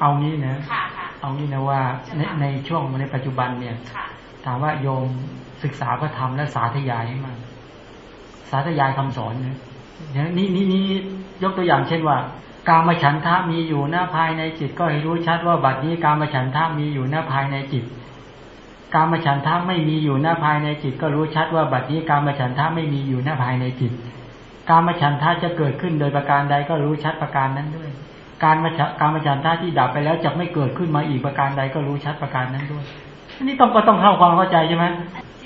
เอางี้นะค่ะค่ะเอางี้นะว่าในในช่วงในปัจจุบันเนี่ยค่ะถามว่าโยมศึกษาพระธรรมและสาธยายให้มากสาธยายคำสอนเนี่ยเนี่ยนี่นี่นี่ยกตัวอย่างเช่นว่า การมฉันทะมีอยู่หน้าภายในจิต ก็ให้รู้ชัดว่าบัดนี้การมฉันทะมีอยู่หน้าภายในจิตการมฉันทะไม่มีอยู่หน้าภายในจิต ก็รู้ชัดว่าบัดนี้การมฉันทะไม่มีอยู่หน้าภายในจิต การมฉันทะจะเกิดขึ้นโดยประการใดก็รู้ชัดประการนั้นด้วย การมฉะการมฉันทะที่ดับไปแล้วจะไม่เกิดขึ้นมาอีกประการใดก็รู้ชัดประการนั้นด้วยอันนี้ต้องก็ต้องเข้าความเข้าใจใช่ไหม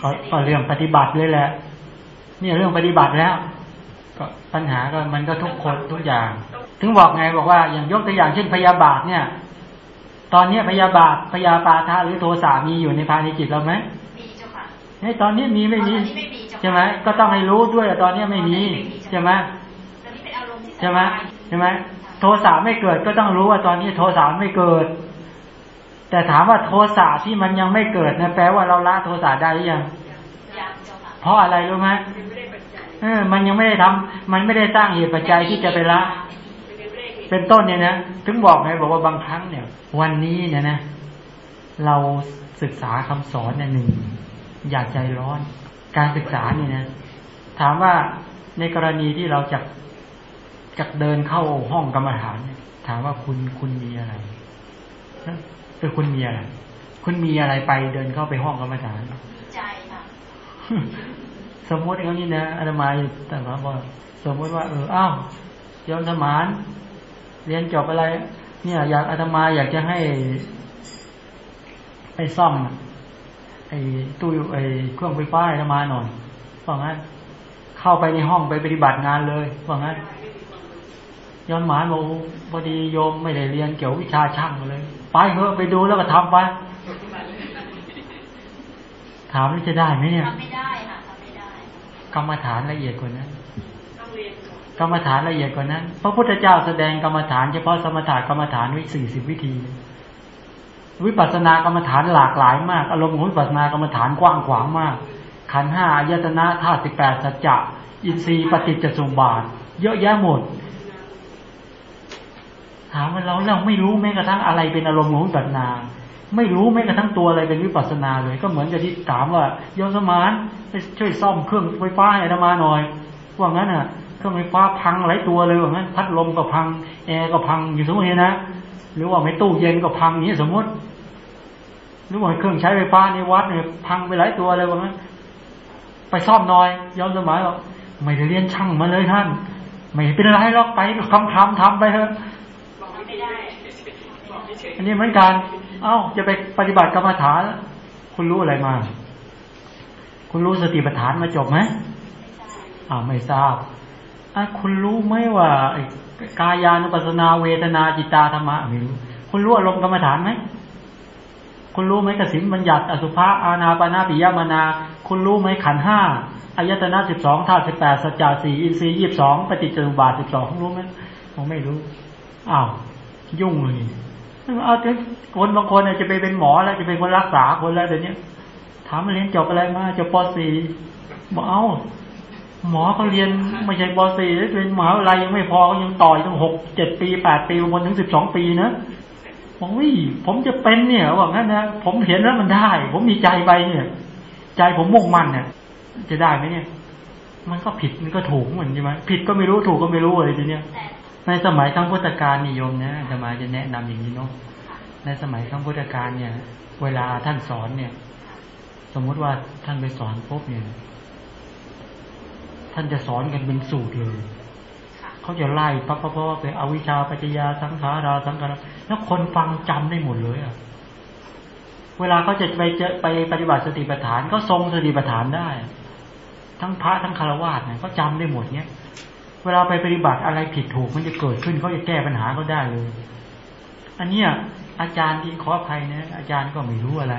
ก็ก็เรื่องปฏิบัติเลยแหละเนี่ยเรื่องปฏิบัติแล้ว ก็ปัญหาก็มันก็ทุกคนทุกอย่าง ถึงบอกไงบอกว่าอย่างยกตัวอย่างเช่นพยาบาทเนี่ย ตอนเนี้ยพยาบาทพยาปาทะหรือโทสะมีอยู่ในภายในจิตเราไหมมีเจ้าค่ะเฮ้ยตอนนี้มีไม่มีตอนนี้ไม่มีเจ้าค่ะใช่ไหมก็ต้องให้รู้ด้วยว่าตอนนี้ไม่มีใช่ไหมตอนนี้เป็นอารมณ์ที่สบายใช่ไหมใช่ไหม โทสะไม่เกิดก็ต้องรู้ว่าตอนนี้โทสะไม่เกิด แต่ถามว่าโทสะที่มันยังไม่เกิดนะแปลว่าเราละโทสะได้หรือยังยังเจ้าค่ะเพราะอะไรรู้ไหมเออ มันยังไม่ได้ทำมันไม่ได้สร้างเหตุปัจจัยที่จะไปละ เป็นต้นเนี่ยนะถึงบอกไงบอกว่าบางครั้งเนี่ย วันนี้เนี่ยนะ เราศึกษาคำสอนเนี่ยหนึ่งอย่าใจร้อน การศึกษาเนี่ยนะ ถามว่าในกรณีที่เราจะ จะเดินเข้าห้องกรรมฐานเนี่ย ถามว่าคุณคุณมีอะไรเออคุณมีอะไร คุณมีอะไรไปเดินเข้าไปห้องกรรมฐานดีใจค่ะสมมติอย่างนี้นะอาตมาแต่ว่าบอกสมมติว่าเอออ้าวโยมสมานเรียนจบอะไร เนี่ย อยากอาตมาอยากจะให้ไปซ่อมไอ้ตู้ไอ้เครื่องไฟฟ้าให้อาตมาหน่อยว่างั้นเข้าไปในห้องไปปฏิบัติงานเลยว่างั้น ย้อนหมานบอกพอดีโยมไม่ได้เรียนเกี่ยววิชาช่างมาเลย ไปเถอะไปดูแล้วก็ทำไปถามว่าจะได้ไหมเนี่ยทำไม่ได้ค่ะทำไม่ได้กรรมฐานละเอียดกว่านั้นกรรมฐานละเอียดกว่านั้น พระพุทธเจ้าแสดงกรรมฐานเฉพาะสมถะกรรมฐานไว้สี่สิบวิธี วิปัสสนากรรมฐานหลากหลายมาก อารมณ์ของวิปัสสนากรรมฐานกว้างขวางมาก ขันธ์ห้าอายตนะธาตุสิบแปดสัจจะอินทรีย์ปฏิจจสมบาท เยอะแยะหมด ถามว่าเราเราไม่รู้แม้กระทั่งอะไรเป็นอารมณ์ของวิปัสสนา ไม่รู้แม้กระทั่งตัวอะไรเป็นวิปัสสนาเลย ก็เหมือนกับที่ถามว่าโยมสมานช่วยซ่อมเครื่องไฟฟ้าให้อาตมาหน่อยว่างั้นอะเครื่องไฟฟ้าพังหลายตัวเลยว่างั้นพัดลมก็พังแอร์ก็พังอยู่สมมตินะหรือว่าไม่ตู้เย็นก็พังอย่างนี้สมมติหรือว่าเครื่องใช้ไฟฟ้าในวัดเนี่ยพังไปหลายตัวเลยว่างั้นไปซ่อมหน่อยยอมสมัยบอกไม่ได้เรียนช่างมาเลยท่าน ไม่เป็นไรหรอกไปคำทำทำไปเถอะ อันนี้เหมือนกัน เอ้า จะไปปฏิบัติกรรมฐาน คุณรู้อะไรมา คุณรู้สติปัฏฐานมาจบไหมอ้าวไม่ทราบอะคุณรู้ไหมว่าไอ้กายานุปัสสนาเวทนาจิตตาธรรมะไม่รู้ คุณรู้อารมณ์กรรมฐานไหมคุณรู้ไหมกสินบัญญัติอสุภะอาณาปานาปิยมานา คุณรู้ไหมขันธ์ห้าอายตนะสิบสองธาตุสิบแปดสัจจะสี่อินทรีย์ยี่สิบสองปฏิจจสมุปบาทสิบสองรู้ไหมผมไม่รู้อ้าว ยุ่งเลยเอาถึงคนบางคนเนี่ยจะไปเป็นหมอแล้วจะเป็นคนรักษาคนแล้วเดี๋ยวนี้ถามเรียนจบอะไรมาจบป .4 บอกเอ้าหมอเขาเรียนไม่ใช่ป .4 แล้วเป็นมหาวิทยาลัยยังไม่พอยังต่อยตั้งหกเจ็ดปีแปดปีบนถึงสิบสองปีนะบอกวิผมจะเป็นเนี่ยว่างั้นนะผมเห็นแล้วมันได้ ผมมีใจไปเนี่ย ใจผมมุ่งมั่นเนี่ยจะได้ไหมเนี่ย มันก็ผิดมันก็ถูกเหมือนใช่ไหมผิดก็ไม่รู้ถูกก็ไม่รู้เลยทีเนี้ยแต่ ในสมัยครั้งพุทธกาลนิยมนะอาตมาจะแนะนำอย่างนี้เนาะในสมัยครั้งพุทธกาลเนี่ย เวลาท่านสอนเนี่ย สมมุติว่าท่านไปสอนปุ๊บเนี่ย ท่านจะสอนกันเป็นสูตรเลยเขาจะไล่ปั๊บปั๊บปั๊บไปอวิชชาปัจจยาสังขาราสังขารแล้วคนฟังจำได้หมดเลยอะเวลาเขาจะไปเจอไปปฏิบัติสติปัฏฐานก็ทรงสติปัฏฐานได้ ทั้งพระทั้งคารวะเนี่ยก็จำได้หมดเนี่ย เวลาไปปฏิบัติอะไรผิดถูกมันจะเกิดขึ้นเขาจะแก้ปัญหาเขาได้เลย อันเนี้ยอาจารย์ที่ขออภัยนะอาจารย์ก็ไม่รู้อะไร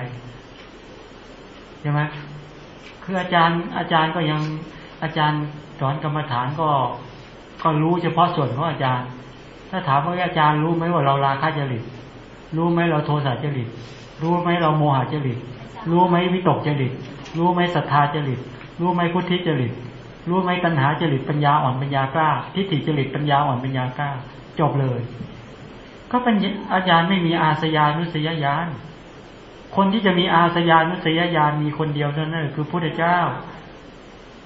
ใช่ไหมคืออาจารย์อาจารย์ก็ยังอาจารย์สอนกรรมฐานก็ก็รู้เฉพาะส่วนของอาจารย์ ถ้าถามว่าอาจารย์รู้ไหมว่าเราราคะจริต รู้ไหมเราโทสะจริต รู้ไหมเราโมหะจริต รู้ไหมวิตกจริต รู้ไหมศรัทธาจริต รู้ไหมพุทธิจริต รู้ไหมตัณหาจริตปัญญาอ่อนปัญญากล้า ทิฏฐิจริตปัญญาอ่อนปัญญากล้า จบเลย ก็เป็นอาจารย์ไม่มีอาสยานุสยญาณคนที่จะมีอาสยานุสยญาณมีคนเดียวเท่านั้นคือพุทธเจ้า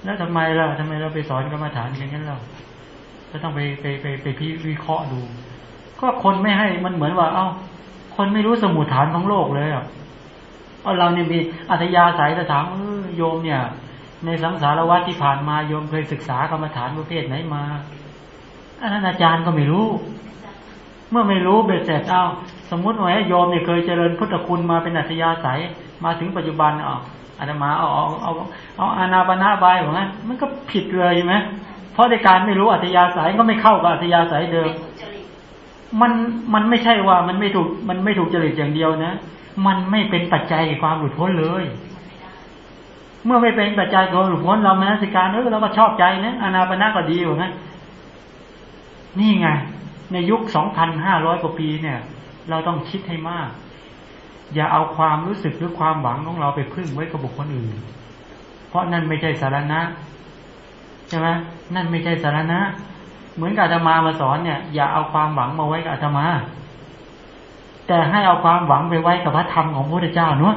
แล้วทำไมล่ะทำไมเราไปสอนกรรมฐานอย่างนั้นเราก็ต้องไปไปไปไปพิวิเคราะห์ดู ก็คนไม่ให้มันเหมือนว่า เอ้า คนไม่รู้สมุดฐานของโลกเลยอะเอาเราเนี่ยมีอัธยาศัยจะถามเออโยมเนี่ย ในสังสารวัฏที่ผ่านมาโยมเคยศึกษากรรมฐานประเภทไหนมาอันนั้นอาจารย์ก็ไม่รู้ เมื่อไม่รู้เบ็ดเสร็จเอาสมมุติว่าโยมเนี่ยเคยเจริญพุทธคุณมาเป็นอัธยาศัยมาถึงปัจจุบันเอาอาตมาเอาเอาเอาเอาอานาปนาบายของนั้นมันก็ผิดเลยใช่ไหมเพราะในการไม่รู้อัธยาศัยก็ไม่เข้ากับอัธยาศัยเดิม มันมันไม่ใช่ว่ามันไม่ถูกมันไม่ถูกจริตอย่างเดียวนะ มันไม่เป็นปัจจัยแก่ความหลุดพ้นเลย เมื่อไม่เป็นปัจจัยของหลุดพ้นเรามานัสิการเออเราก็ชอบใจนะอนาปนาก็ดีอยู่นะนี่ไง ในยุคสองพันห้าร้อยกว่าปีเนี่ย เราต้องคิดให้มาก อย่าเอาความรู้สึกหรือความหวังของเราไปพึ่งไว้กับบุคคลอื่น เพราะนั่นไม่ใช่สารณะใช่ไหมนั่นไม่ใช่สารณะเหมือนกับอาตมามาสอนเนี่ย อย่าเอาความหวังมาไว้กับอาตมา แต่ให้เอาความหวังไปไว้กับพระธรรมของพระพุทธเจ้านู้น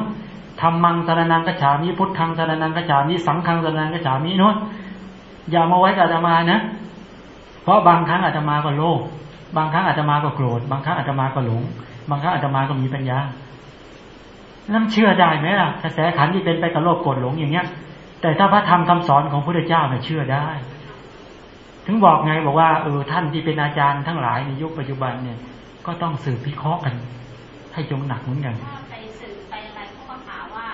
ธรรมังสารนังกัจฉามิพุทธังสารนังกัจฉามิสังฆังสารนังกัจฉามินู้นอย่ามาไว้กับอาตมานะ เพราะบางครั้งอาตมาก็โลภบางครั้งอาตมาก็โกรธ บางครั้งอาตมาก็หลง บางครั้งอาตมาก็มีปัญญานั่นเชื่อได้ไหมล่ะกระแสขันที่เป็นไปกับโลภโกรธหลงอย่างเงี้ย แต่ถ้าพระธรรมคำสอนของพระเจ้าเนี่ยเชื่อได้ ถึงบอกไงบอกว่าเออท่านที่เป็นอาจารย์ทั้งหลายในยุคปัจจุบันเนี่ย ก็ต้องสืบพิเคราะห์กัน ให้จงหนักเหมือนกัน ถ้าไปสื่อไปอะไรเขาก็หาว่า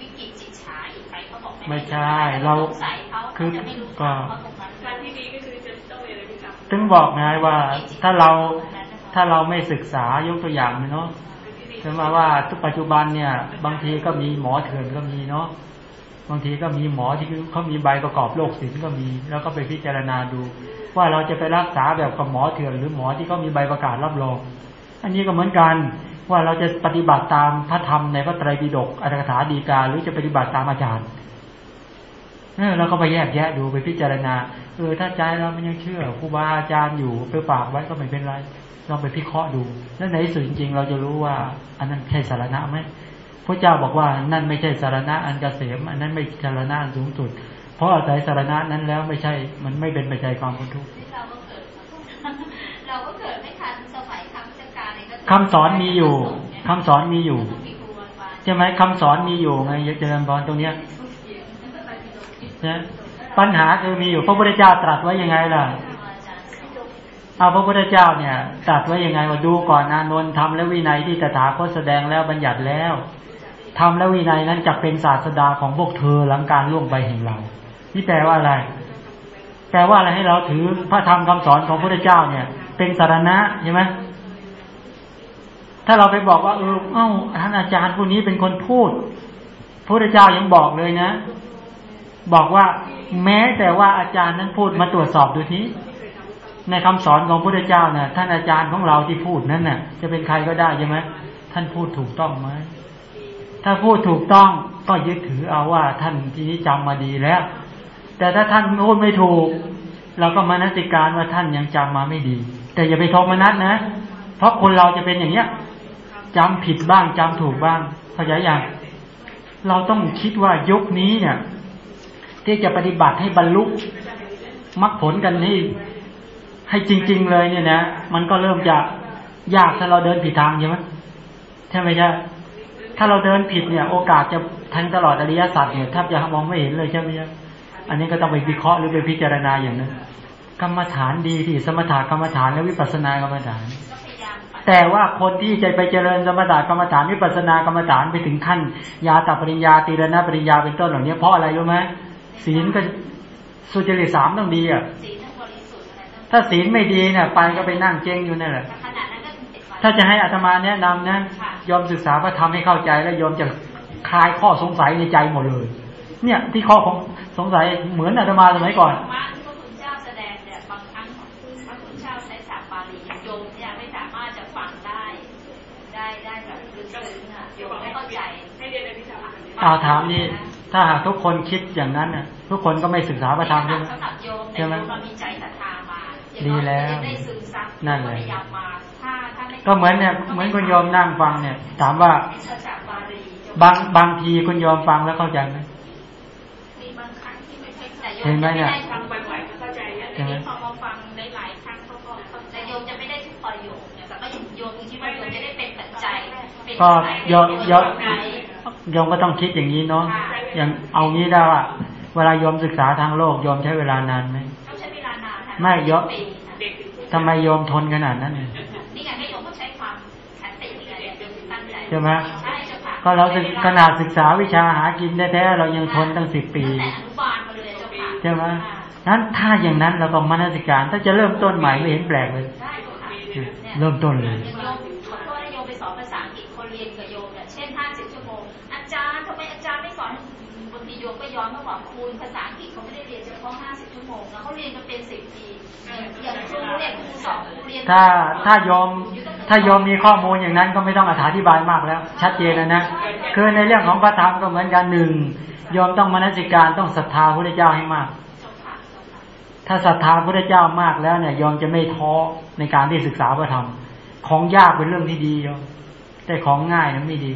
วิกฤตจิตฉาอีก ไปเขาบอกไม่ใช่เราสงสัยเขาคือจะไม่รู้ก็ว่าตรงนั้นการที่ดีก็คือจะต้องมีอะไรพิจารณาถึงบอกไงว่าถ้าเราถ้าเราไม่ศึกษายกตัวอย่างเนาะถึงมาว่าทุกปัจจุบันเนี่ย บางทีก็มีหมอเถื่อนก็มีเนาะบางทีก็มีหมอที่เขามีใบประกอบโรคศิลป์ก็มี แล้วก็ไปพิจารณาดู ว่าเราจะไปรักษาแบบกับหมอเถื่อนหรือหมอที่เขามีใบประกาศรับรอง อันนี้ก็เหมือนกันว่าเราจะปฏิบัติตามพระธรรมในพระไตรปิฎกอัตถกถาดีกาหรือจะปฏิบัติตามอาจารย์ เออเราก็ไปแยกแยะดูไปพิจารณาเออถ้าใจเรามันยังเชื่อครูบาอาจารย์อยู่ไปฝากไว้ก็ไม่เป็นไรลองไปพิเคราะห์ดูแล้วในที่สุดจริงๆเราจะรู้ว่า อันนั้นใช่สารณะไหมพระเจ้าบอกว่านั่นไม่ใช่สารณะอันเกษมอันนั้นไม่สารณะอันสูงสุด เพราะอาศัยสารณะนั้นแล้วไม่ใช่มันไม่เป็นปัจจัยความพ้นทุกข์ที่เราก็เกิดเราก็เกิดไม่ทันสมัยคำพิจารณาเนี่ยก็คำสอนมีอยู่คำสอนมีอยู่ต้องมีครูบาอาจารย์ใช่ไหมคำสอนมีอยู่ไงเจริญพรตรงเนี้ย นะปัญหาคือมีอยู่พระพุทธเจ้าตรัสไว้ยังไงล่ะครูบาอาจารย์สอนเอาพระพุทธเจ้าเนี่ยตรัสไว้ยังไงว่าดูก่อนอานนท์ทำและวินัยที่ตถาคตแสดงแล้วบัญญัติแล้วทำและวินัยนั้นจะเป็นศาสดาของพวกเธอหลังการล่วงไปแห่งเรานี่แปลว่าอะไร แปลว่าอะไรให้เราถือพระธรรมคำสอนของพระพุทธเจ้าเนี่ย เป็นสารณะใช่ไหมถ้าเราไปบอกว่าเออเอ้าท่านอาจารย์ผู้นี้เป็นคนพูดพระพุทธเจ้ายังบอกเลยนะ บอกว่าแม้แต่ว่าอาจารย์นั้นพูดมาตรวจสอบดูทีในคำสอนของพระพุทธเจ้าเนี่ยท่านอาจารย์ของเราที่พูดนั้นน่ะ จะเป็นใครก็ได้ใช่ไหมท่านพูดถูกต้องไหมถ้าพูดถูกต้องก็ยึดถือเอาว่าท่านที่นี้จำมาดีแล้ว แต่ถ้าท่านพูดไม่ถูกเราก็มานัสิการว่าท่านยังจำมาไม่ดี แต่อย่าไปโทมนัสนะ เพราะคนเราจะเป็นอย่างเนี้ยจำผิดบ้างจำถูกบ้างเข้าใจอย่างเราต้องคิดว่ายุคนี้เนี่ย ที่จะปฏิบัติให้บรรลุมรรคผลกันนี่ให้จริง ๆ เลยเนี่ยนะมันก็เริ่มจะยากถ้าเราเดินผิดทางใช่ไหมใช่ไหมใช่ถ้าเราเดินผิดเนี่ย โอกาสจะแทงตลอดอริยสัจเนี่ยแทบจะมองไม่เห็นเลยใช่ไหมครับอันนี้ก็ต้องไปวิเคราะห์หรือไปพิจารณาอย่างนั้นกรรมฐานดีที่สมถะกรรมฐานและวิปัสสนากรรมฐาน แต่ว่าคนที่จะไปเจริญสมถะกรรมฐานวิปัสสนากรรมฐานไปถึงขั้น ยาตัปริญญาตีรณปริญญาเป็นต้นเหล่านี้เพราะอะไรรู้ไหม ศีลก็สุจริตสามต้องดีอะศีลทั้งบริสุทธิ์อะไรทั้งถ้าศีลไม่ดีเนี่ยไปก็ไปนั่งเจ๊งอยู่นั่นแหละแต่ขนาดนั้นก็ติดไฟถ้าจะให้อาตมาแนะนำนะยอมศึกษาพระธรรมให้เข้าใจแล้วยอมจะคลายข้อสงสัยในใจหมดเลย เนี่ยที่ข้อของสงสัยเหมือนอาตมาสมัยก่อนธรรมะที่พระคุณเจ้าแสดงเนี่ยบางครั้งพระคุณเจ้าใช้ศัพท์บาลีโยมเนี่ยไม่สามารถจะฟังได้ได้ได้แบบลึกซึ้งอะโยมไม่เข้าใจให้เรียนในวิชาแบบนี้เอาถามนี่ ถ้าหากทุกคนคิดอย่างนั้นน่ะ ทุกคนก็ไม่ศึกษาพระธรรมใช่ไหมสำหรับโยมใช่เนี่ยไหมโยมเรามีใจศรัทธามาอย่างดีน้อยแล้วจะได้ซึมซับนั่นแหละพยายามมาถ้าถ้าไม่ก็เหมือนเนี่ย เหมือนคุณโยมนั่งฟังเนี่ย ถามว่าเป็นภาษาบาลีบางบางทีคุณโยมฟังแล้วเข้าใจไหมมีบางครั้งที่ไม่ใช่แต่โยเห็นไหมเนี่ยด้ฟังบ่อยๆก็เข้าใจเนี่ยแต่นี่พอมาฟังหลายๆครั้งเขาก็เข้าใจโยมจะไม่ได้ทุกประโยคเนี่ยแต่ก็ยังโยมคิดว่าโยมจะได้เป็นปัจจัยเป็นก็ปัจจัโยมโยมในโยมก็ต้องคิดอย่างนี้เนาะ อย่างเอางี้ได้ว่าเวลาโยมศึกษาทางโลกโยมใช้เวลานานไหมต้องใช้เวลานานนะไม่เยอะปีนะเด็กถึงพูดทำไมโยมทนขนาดนั้นเนี่ยนี่ไงให้โยมต้องใช้ความขันตินี่ไงเนี่ยโยมถึงตั้งใจใช่ไหมใช่เจ้าค่ะก็เราศึกขนาดศึกษาวิชาหากินแท้ๆเรายังทนตั้งสิบปีตั้งแต่อนุบาลมาเลยเจ้าค่ะใช่ไหมอ่านั้นถ้าอย่างนั้นเราก็มนสิการ ถ้าจะเริ่มต้นใหม่ไม่เห็นแปลกเลยได้เจ้าค่ะเนี่ยเริ่มต้นเลย ย้อนมาบอกคุณภาษาอังกฤษเขาไม่ได้เรียนเฉพาะ50ชั่วโมงนะเขาเรียนกันเป็น10ปีอย่างครูเนี่ยครูสอนครูเรียนถ้าถ้าโยมถ้าโยมมีข้อมูลอย่างนั้นก็ไม่ต้องอธิบายมากแล้ว ชัดเจนแล้วนะคือในเรื่องของพระธรรมก็เหมือนกันหนึ่งโยมต้องมนสิการต้องศรัทธาพระเจ้าให้มาก ถ้าศรัทธาพระเจ้ามากแล้วเนี่ยโยมจะไม่ท้อในการที่ศึกษาพระธรรมของยากเป็นเรื่องที่ดีโยมแต่ของง่ายนั้นไม่ดี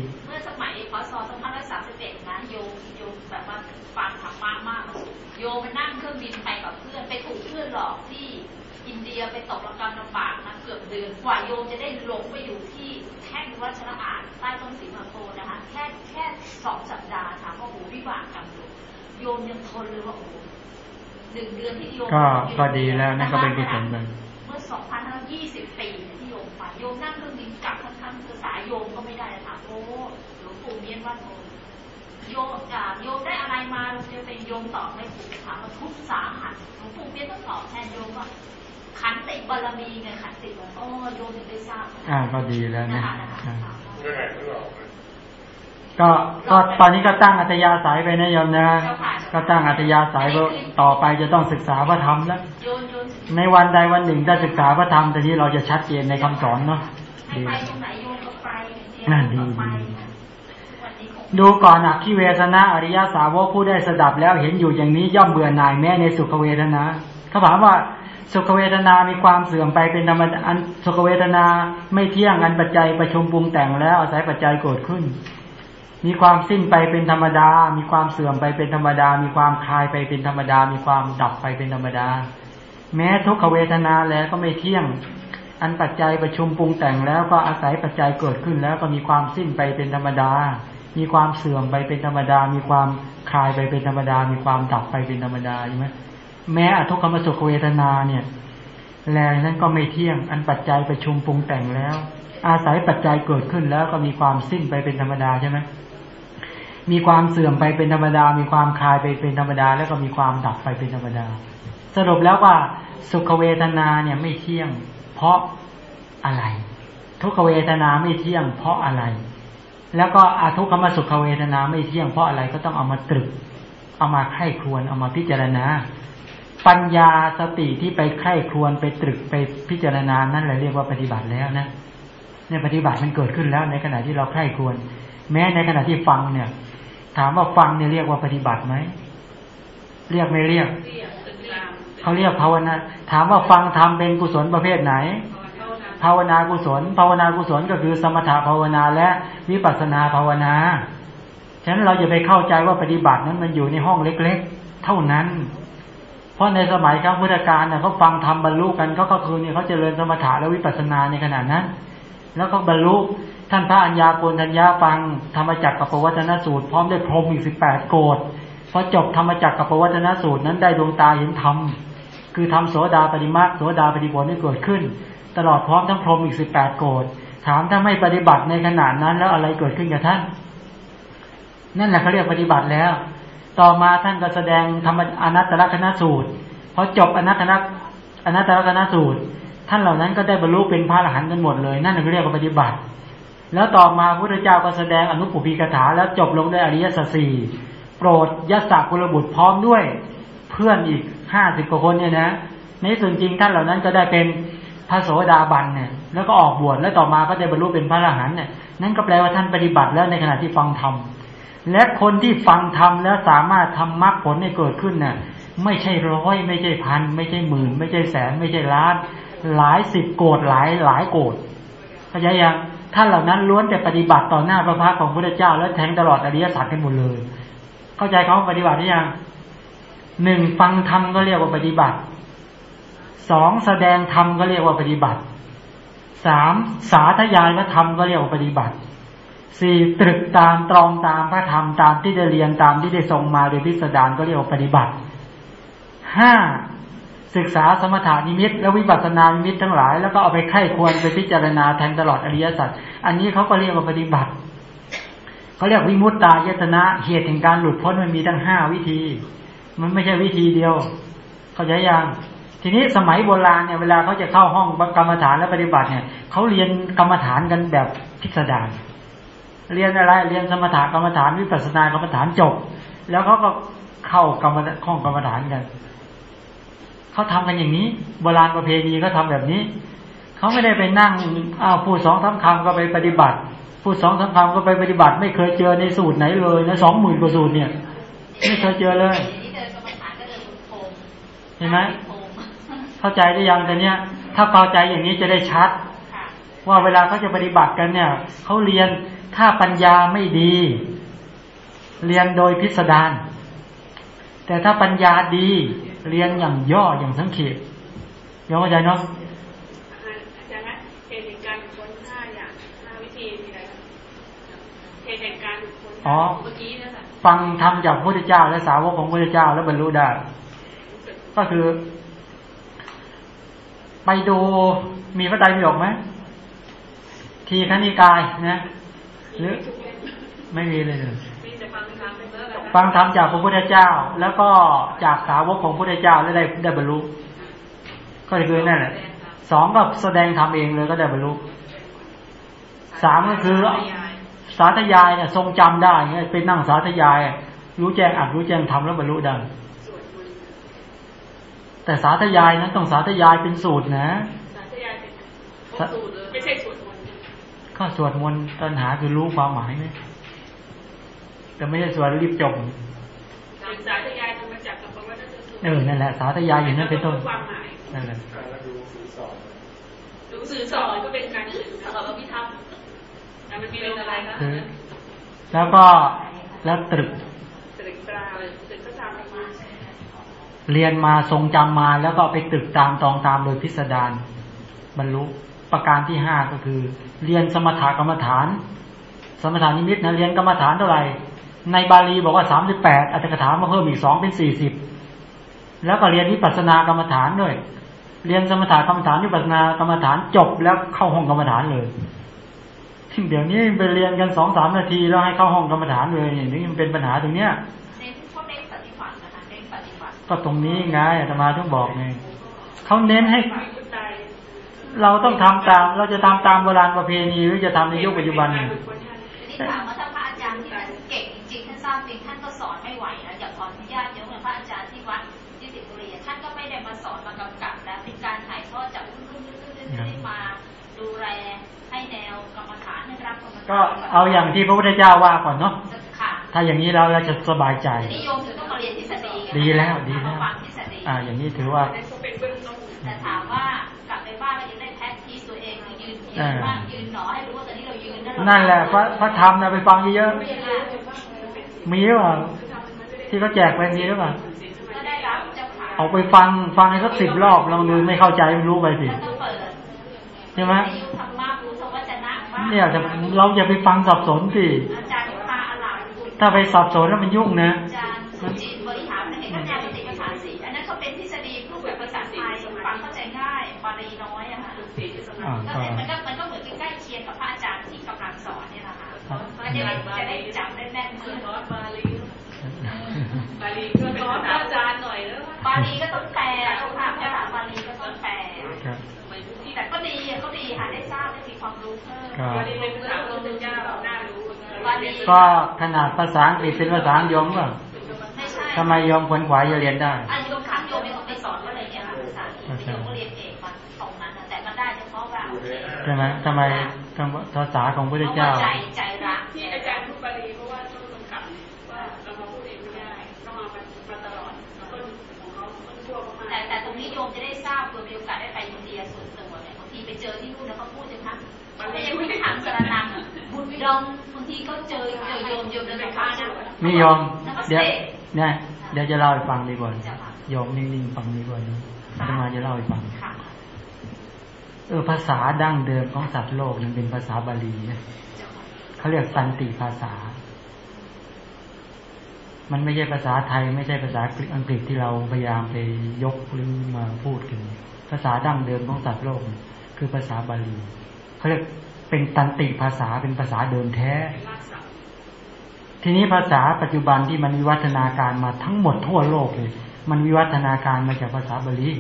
ยไปตกระกำลำบากนะเกือบเดือนกว่าโยมจะได้ลงไปอยู่ที่แท่นวัชระอาจใต้ต้นสีมาโพธิ์นะคะ แค่แค่สองสัปดาห์ถามว่าโอ้โหวิบากกรรมโยมโยมยังทนเลยว่าโอ้โหหนึ่งเดือนที่โยมก็ก็ดีแล้วนั่นก็เป็นกุศลไปเมื่อ2,520ปีเนี่ยที่โยมไปโยมนั่งเครื่องบินกลับทั้งๆภาษาโยมก็ไม่ได้ถามโอ้หลวงปู่เมียนวัดโอโยมอ่าโยมได้อะไรมาโยมจะเป็นโยมตอบไม่ถูกถามว่าทุกข์สาหัสหลวงปู่เมียนต้องตอบแทนโยมว่า ขันติบารมีไงขันติบารมีโอ้โยมถึงได้ทราบอ่าก็ดีแล้วนะนะคะนะคะอ่าเมื่อไหร่ไม่ออกนะก็ก็ตอนนี้ก็ตั้งอัตยาสายไปนะโยมนะก็ตั้งอัตยาสายว่าต่อไปจะต้องศึกษาพระธรรมแล้วโยนโยนถึงในวันใดวันหนึ่งถ้าศึกษาพระธรรมแต่นี้เราจะชัดเจนในคำสอนเนาะให้ดีไปตรงไหนโยนก็ไปเรียนั่นดีก็ไปดีนะวันนี้คงดูก่อนอักขิเวสนะอริยสาวกผู้ได้สดับแล้วเห็นอยู่อย่างนี้ย่อมเบื่อหน่ายแม้ในสุขเวทนาเขาถามว่า สุขเวทนามีความเสื่อมไปเป็นธรรมดาอันสุขเวทนาไม่เที่ยงอันปัจจัยประชุมปรุงแต่งแล้วอาศัยปัจจัยเกิดขึ้น มีความสิ้นไปเป็นธรรมดา มีความเสื่อมไปเป็นธรรมดา มีความคลายไปเป็นธรรมดา มีความดับไปเป็นธรรมดา แม้ทุกขเวทนาแล้วก็ไม่เที่ยง อันปัจจัยประชุมปรุงแต่งแล้วก็อาศัยปัจจัยเกิดขึ้น แล้วก็มีความสิ้นไปเป็นธรรมดา มีความเสื่อมไปเป็นธรรมดา มีความคลายไปเป็นธรรมดา มีความดับไปเป็นธรรมดาใช่ไหม แม้อทุกขมสุขเวทนาเนี่ย แรงนั้นก็ไม่เที่ยง อันปัจจัยประชุมปรุงแต่งแล้ว อาศัยปัจจัยเกิดขึ้นแล้วก็มีความสิ้นไปเป็นธรรมดาใช่ไหมมีความเสื่อมไปเป็นธรรมดา มีความคลายไปเป็นธรรมดา แล้วก็มีความดับไปเป็นธรรมดา สรุปแล้วว่าสุขเวทนาเนี่ยไม่เที่ยง เพราะอะไร ทุกขเวทนาไม่เที่ยง เพราะอะไร แล้วก็อาทุกขมสุขเวทนาไม่เที่ยงเพราะอะไรก็ต้องเอามาตรึก เอามาไข้ควนเอามาพิจารณา ปัญญาสติที่ไปไข้ครวนไปตรึกไปพิจารณานั่นแหละเรียกว่าปฏิบัติแล้วนะเนี่ยปฏิบัติมันเกิดขึ้นแล้วในขณะที่เราไข้ครวน แม้ในขณะที่ฟังเนี่ย ถามว่าฟังเนี่ยเรียกว่าปฏิบัติไหมเรียกไม่เรียกเรียกตึกรามเขาเรียกภาวนา ถามว่าฟังทำเป็นกุศลประเภทไหนภาวนาภาวนากุศล ภาวนากุศลก็คือสมถะภาวนาและวิปัสสนาภาวนาฉะนั้นเราจะไปเข้าใจว่าปฏิบัตินั้นมันอยู่ในห้องเล็ก ๆ เท่านั้น เพราะในสมัยครั้งพุทธกาลเนี่ยเขาฟังทำบรรลุกันเขาก็คือเนี่ยเขาเจริญสมถะและวิปัสสนาในขณะนั้น แล้วก็บรรลุท่านพระอัญญาโกณทัญญาฟังธรรมจักรกับปวัตนสูตร พร้อมด้วยพรหมอีกสิบแปดโกดพอจบธรรมจักรกับปวัตนสูตรนั้นได้ดวงตาเห็นธรรมคือทำโสดาปฏิมาโสดาปฏิผลที่เกิดขึ้น ตลอดพร้อมทั้งพรหมอีกสิบแปดโกดถามถ้าไม่ปฏิบัติในขณะนั้นแล้วอะไรเกิดขึ้นกับท่าน นั่นแหละเขาเรียกปฏิบัติแล้ว ต่อมาท่านก็แสดงธรรมอนัตตลกนสูตรพอจบอนัตตลกอนัตตลกนสูตร ท่านเหล่านั้นก็ได้บรรลุเป็นพระอรหันต์กันหมดเลย นั่นเขาเรียกว่าปฏิบัติ แล้วต่อมาพระพุทธเจ้าก็แสดงอนุปปีกถาแล้วจบลงด้วยอริยสัจสี่โปรดยศกุลบุตรพร้อมด้วย เพื่อนอีกห้าสิบกว่าคนเนี่ยนะในส่วนจริงท่านเหล่านั้นก็ได้เป็นพระโสดาบันเนี่ยแล้วก็ออกบวชแล้วต่อมาก็ได้บรรลุเป็นพระอรหันต์เนี่ยนั่นก็แปลว่าท่านปฏิบัติแล้วในขณะที่ฟังธรรม และคนที่ฟังธรรมแล้วสามารถทำมรรคผลให้เกิดขึ้นน่ะ ไม่ใช่ร้อย ไม่ใช่พัน ไม่ใช่หมื่น ไม่ใช่แสน ไม่ใช่ล้าน หลายสิบโกดหลายหลายโกดเข้าใจยังท่านเหล่านั้นล้วนแต่ปฏิบัติต่อหน้าพระพักของพระเจ้า แล้วแทงตลอดอริยสัจกันหมดเลย เข้าใจเขาปฏิบัติหรือยังหนึ่งฟังธรรมก็เรียกว่าปฏิบัติสองแสดงธรรมก็เรียกว่าปฏิบัติสามสาธยายพระธรรมก็เรียกว่าปฏิบัติ สี่ตรึกตามตรองตามพระธรรมตามที่ได้เรียนตามที่ได้ทรงมาโดยพิสดารก็เรียกว่าปฏิบัติห้าศึกษาสมถานิมิต และวิปัสสนานิมิตทั้งหลาย แล้วก็เอาไปไข้ควรไปพิจารณาแทงตลอดอริยสัจอันนี้เขาก็เรียกว่าปฏิบัติเขาเรียกวิมุตตายตนะเหตุแห่งการหลุดพ้นมันมีทั้งห้าวิธี มันไม่ใช่วิธีเดียว เขาใจยังทีนี้สมัยโบราณเนี่ยเวลาเขาจะเข้าห้องกรรมฐานและปฏิบัติเนี่ยเขาเรียนกรรมฐานกันแบบพิสดาร เรียนอะไร เรียนสมถะกรรมฐานวิปัสสนากรรมฐานจบ แล้วเขาก็เข้ากรรมห้องกรรมฐานกันเขาทำกันอย่างนี้โบราณประเพณีก็ทำแบบนี้เขาไม่ได้ไปนั่งอ้าวพูดสองสามคำก็ไปปฏิบัติ พูดสองสามคำก็ไปปฏิบัติ ไม่เคยเจอในสูตรไหนเลยนะสองหมื่นกว่าสูตรเนี่ย ไม่เคยเจอเลยนี่เดินกรรมฐานก็เดินบนโพงเห็นไหมโพงเข้าใจได้ยังแต่เนี้ยถ้าเข้าใจอย่างนี้จะได้ชัดค่ะว่าเวลาเขาจะปฏิบัติกันเนี่ยเขาเรียน ถ้าปัญญาไม่ดี เรียนโดยพิสดารแต่ถ้าปัญญาดีเรียนอย่างย่ออย่างสังเขปยอมเข้าใจเนาะอาจารย์นะเหตุแห่งการหลุดพ้นห้าอย่างห้าวิธีมีอะไรบ้างเหตุแห่งการหลุดพ้นอ๋อเมื่อกี้นั่นแหละฟังธรรมจากพระพุทธเจ้า และสาวกของพระพุทธเจ้า แล้วบรรลุได้ ก็คือ ไปดูมีพระไตรปิฎกไหมทีคณิกายนะ หรือทุกเล่มไม่มีเลยเลยมีแต่ฟังธรรมเป็นเมื่อไหร่ฟังธรรมจากพระพุทธเจ้า แล้วก็จากสาวกของพระพุทธเจ้าแล้วได้ได้บรรลุก็คือนั่นแหละสองก็แสดงธรรมเองเลยก็ได้บรรลุสามก็คือสาธยายเนี่ยทรงจำได้เงี้ยไปนั่งสาธยาย รู้แจ้งอัดรู้แจ้งทำแล้วบรรลุได้สวดมนต์แต่สาธยายนั้นต้องสาธยายเป็นสูตรนะสาธยายเป็นครบสูตรเลยไม่ใช่สวดมนต์ ก็สวดมนต์ปัญหาคือรู้ความหมายไหมแต่ไม่ใช่สวดแล้วรีบจบเป็นสาธยายธรรมจักรกับปวัตตสูตรเออนั่นแหละสาธยายอย่างนั้นเป็นต้นความหมายนั่นแหละหนังสือสอนก็เป็นการสื่อสอนอภิธรรมแต่มันมีอะไรนะคือแล้วก็แล้วตรึกตรึกตราตรึกพระธรรมออกมาเรียนมาทรงจำมาแล้วก็ไปตึกตามตองตามโดยพิสดารบรรลุ ประการที่ห้าก็คือ เรียนสมถกรรมฐาน สมถานิมิตนะเรียนกรรมฐานเท่าไหร่ ในบาลีบอกว่าสามสิบแปดอัตถกถามาเพิ่มอีกสองเป็นสี่สิบแล้วก็เรียนวิปัสสนากรรมฐานด้วย เรียนสมถกรรมฐานวิปัสสนากรรมฐานจบแล้วเข้าห้องกรรมฐานเลยเดี๋ยวนี้ไปเรียนกันสองสามนาทีแล้วให้เข้าห้องกรรมฐานเลยนี่มันเป็นปัญหาตรงเนี้ยเน้นพวกเน้นปฏิบัตินะคะเน้นปฏิบัติก็ตรงนี้ไงอาตมาต้องบอกไงเขาเน้นให้ฝ่ายพุทธใจ เราต้องทำตาม เราจะทำตามโบราณประเพณีหรือจะทำในยุคปัจจุบันเนี่ยทีนี้ถามว่าถ้าพระอาจารย์ที่ท่านเก่งจริงๆท่านทราบจริงท่านก็สอนไม่ไหวแล้วอย่างขออนุญาตยกอย่างพระอาจารย์ที่วัดที่สิงห์บุรีท่านก็ไม่ได้มาสอนมากำกับแล้วเป็นการถ่ายทอดจากรุ่นรุ่นรุ่นรุ่นรุ่นที่มาดูแลให้แนวกรรมฐานให้รับกรรมฐานก็เอาอย่างที่พระพุทธเจ้าว่าก่อนเนาะค่ะถ้าอย่างนี้เราเราจะสบายใจทีนี้โยมถึงต้องมาเรียนทฤษฎีไงดีแล้วดีแล้วมาฟังทฤษฎีอ่าอย่างนี้ถือว่านั่นก็เป็นเบื้องต้นแต่ถามว่า นยืนบ้างยืนหนอให้รู้ว่าตอนนี้เรายืนเรานั่นแหละพระพระธรรมนะไปฟังเยอะๆมีหรือเปล่าที่เขาแจกไปมีหรือเปล่าก็ได้รับเจ้าขาเอาไปฟังฟังให้สักสิบรอบลองดูไม่เข้าใจไม่รู้ไปสิแล้วก็เปิดใช่ไหมอายุธรรมะรู้ทวจนะว่าเนี่ยจะเราอย่าไปฟังสับสนสิอาจารย์พาอลามคุณถ้าไปสับสนแล้วมันยุ่งนะ จะได้จะได้จำได้แม่นเมืขึ้องนนอตบาลีบาลีก็เป็นภาษาอาจารย์หน่อยแล้วบาลีก็ต้องแปลเจ้าค่ะภาษาบาลีก็ต้องแปลครับแต่ก็ดีอะก็ดีค่ะได้ทราบได้มีความรู้เพิ่มครับบาลีเป็นภาษาพระพุทธเจ้าน่ารู้ก็ขนาดภาษาอังกฤษเป็นภาษาอังกฤษก็ไม่ใช่ทำไมยอมขวนขวายจะเรียนได้อายุครั้งโยมไม่ต้องไปสอนก็เลยเนี่ยค่ะภาษาอังกฤษโยมก็เรียนเองมาตรงนั้นนะแต่ก็ได้เฉพาะว่าโอเคใช่ไหมทำไมคำภาษาของพระพุทธเจ้าใจใจ บุญยอมบางทีก็เจอเจอโยมโยมเดินผ่านนะมียอมแล้วก็เดี๋ยวเสกเนี่ยเดี๋ยวจะเล่าให้ฟังดีกว่าจ้ะค่ะยอมนิ่งๆฟังดีกว่านะอาตมาจะเล่าให้ฟังค่ะเออภาษาดั้งเดิมของสัตว์โลกมันเป็นภาษาบาลีนะเขาเรียกสันติภาษา มันไม่ใช่ภาษาไทย ไม่ใช่ภาษาอังกฤษที่เราพยายามไปยกหรือมาพูดกันภาษาดั้งเดิมของสัตว์โลก คือภาษาบาลีเขาเรียก เป็นตันติภาษาเป็นภาษาเดิมแท้ ทีนี้ภาษาปัจจุบันที่มันวิวัฒนาการมาทั้งหมดทั่วโลกเลย มันวิวัฒนาการมาจากภาษาบาลี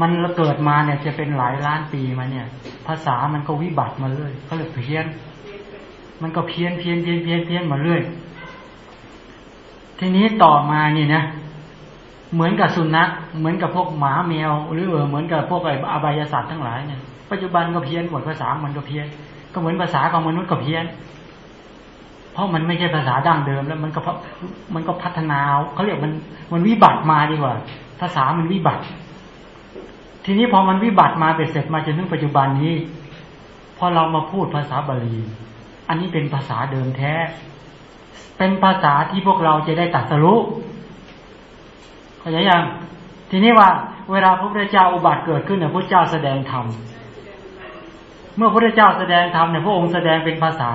มันเกิดมาเนี่ยจะเป็นหลายล้านปีมาเนี่ย ภาษามันก็วิบัติมาเรื่อยเขาเลยเพี้ยน มันก็เพี้ยนเพี้ยนเพี้ยนเพี้ยนเพี้ยนมาเรื่อยทีนี้ต่อมานี่นะเหมือนกับสุนัขเหมือนกับพวกหมาแมว หรือเออเหมือนกับพวกไอ้อบายศาสตร์ทั้งหลายเนี่ย ปัจจุบันก็เพี้ยนหมดภาษามันก็เพี้ยน ก็เหมือนภาษาของมนุษย์ก็เพี้ยน เพราะมันไม่ใช่ภาษาดั้งเดิม แล้วมันก็มันก็พัฒนาเขาเรียกมันมันวิบัติมาดีกว่า ภาษามันวิบัติ ทีนี้พอมันวิบัติมาเป็นเสร็จมาจนถึงปัจจุบันนี้พอเรามาพูดภาษาบาลี อันนี้เป็นภาษาเดิมแท้ เป็นภาษาที่พวกเราจะได้ตัดสรู้เข้าใจยังทีนี้ว่าเวลาพระพุทธเจ้าอุบัติเกิดขึ้นเนี่ยพระเจ้าแสดงธรรม มื่อพระเจ้าแสดงธรรมเนี่ยพระองค์แสดงเป็นภาษา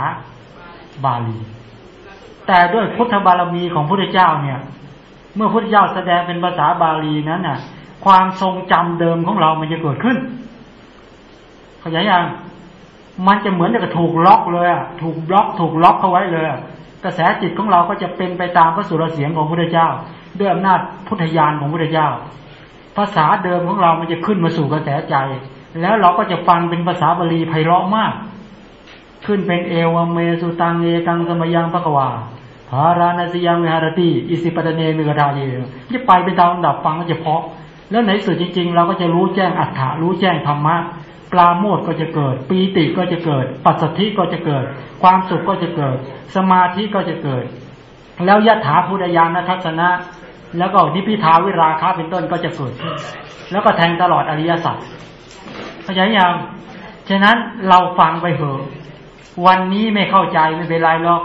บาลี แต่ด้วยพุทธบารมีของพระเจ้าเนี่ย เมื่อพระเจ้าแสดงเป็นภาษาบาลีนั้นน่ะ ความทรงจำเดิมของเรามันจะเกิดขึ้นเข้าใจยังมันจะเหมือนกับถูกล็อกเลยอะถูกบล็อก ถูกล็อกเข้าไว้เลยกระแสจิตของเราก็จะเป็นไปตามพระสุรเสียงของพระเจ้า ด้วยอำนาจพุทธญาณของพระเจ้า ภาษาเดิมของเรามันจะขึ้นมาสู่กระแสใจ แล้วเราก็จะฟังเป็นภาษาบาลีไพเราะมาก ขึ้นเป็นเอวเมสุตังเอกังสมยังพระกวาหาราณสยังวิหารติอิสิปตเนมิกดาเยจะไปเป็นตามลำดับฟังก็จะเพาะ แล้วในสุดจริง ๆ เราก็จะรู้แจ้งอัฏฐารู้แจ้งธรรมะปลาโมดก็จะเกิด ปีติก็จะเกิด ปัสสธิก็จะเกิด ความสุขก็จะเกิด สมาธิก็จะเกิด แล้วยถาพุทธญาณทัศนะ แล้วก็นิพพิทาวิราคะเป็นต้นก็จะเกิด แล้วก็แทงตลอดอริยสัจ เข้าใจยังฉะนั้นเราฟังไปเถอะวันนี้ไม่เข้าใจไม่เป็นไรหรอก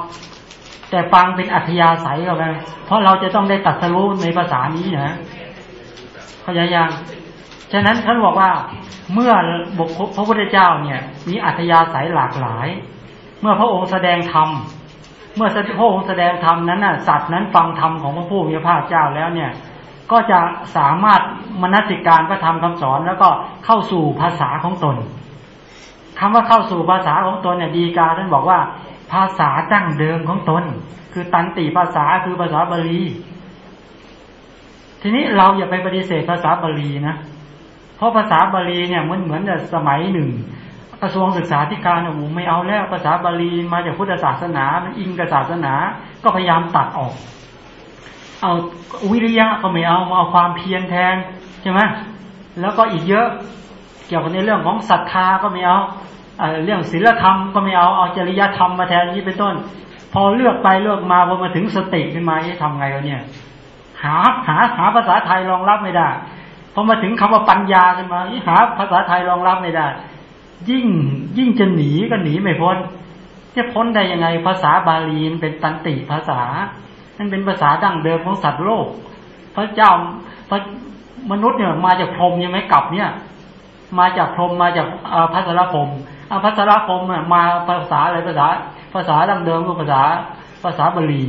แต่ฟังเป็นอัธยาศัยก็ไปเพราะเราจะต้องได้ตัดสรู้ในภาษานี้นะเข้าใจยังฉะนั้นท่านบอกว่าเมื่อบุคพระพุทธเจ้าเนี่ย มีอัธยาศัยหลากหลาย เมื่อพระองค์แสดงธรรมเมื่อพระองค์แสดงธรรมนั้นน่ะสัตว์นั้นฟังธรรมของพระผู้มีพระภาคเจ้าแล้วเนี่ย ก็จะสามารถมนสิการพระธรรมคำสอนแล้วก็เข้าสู่ภาษาของตนคำว่าเข้าสู่ภาษาของตนเนี่ยดีกาท่านบอกว่า ภาษาดั้งเดิมของตน คือตันติภาษาคือภาษาบาลีทีนี้เราอย่าไปปฏิเสธภาษาบาลีนะ เพราะภาษาบาลีเนี่ยมือนเหมือนแต่สมัยหนึ่งกระทรวงศึกษาธิการโอ้โหไม่เอาแล้วภาษาบาลีมาจากพุทธศาสนา มันอิงกับศาสนา ก็พยายามตัดออก เอาวิริยะก็ไม่เอามาเอาความเพียรแทนใช่ไหมแล้วก็อีกเยอะเกี่ยวกับในเรื่องของศรัทธาก็ไม่เอาเรื่องศีลธรรมก็ไม่เอาเอาจริยธรรมมาแทนนี้เป็นต้น พอเลือกไปเลือกมาพอมาถึงสติขึ้นมาจะทำไงวะเนี่ย หาหาหาภาษาไทยรองรับไม่ได้พอมาถึงคำว่าปัญญาขึ้นมาหาภาษาไทยรองรับไม่ได้ ยิ่งยิ่งจะหนีก็หนีไม่พ้นจะพ้นได้ยังไงภาษาบาลีเป็นตันติภาษา นั่นเป็นภาษาดั้งเดิมของสัตว์โลก พระเจ้าพระมนุษย์เนี่ยมาจากพรหมยังไม่กลับเนี่ย มาจากพรหมมาจากพัสรพรหมพัสรพรหมมาภาษาอะไรภาษา ภาษาดั้งเดิมก็ภาษาภาษาบาลี